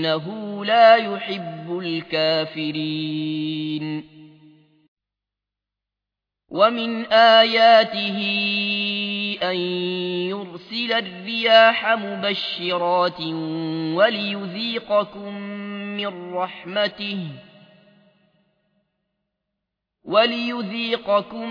إنه لا يحب الكافرين ومن آياته أن يرسل الرياح مبشرات وليذيقكم من رحمته وليذيقكم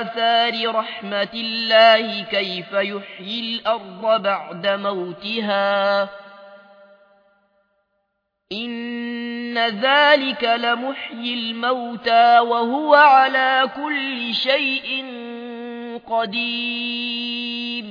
آثار رحمة الله كيف يحيي الأرض بعد موتها. إن ذلك لمحيي الموتى وهو على كل شيء قدير.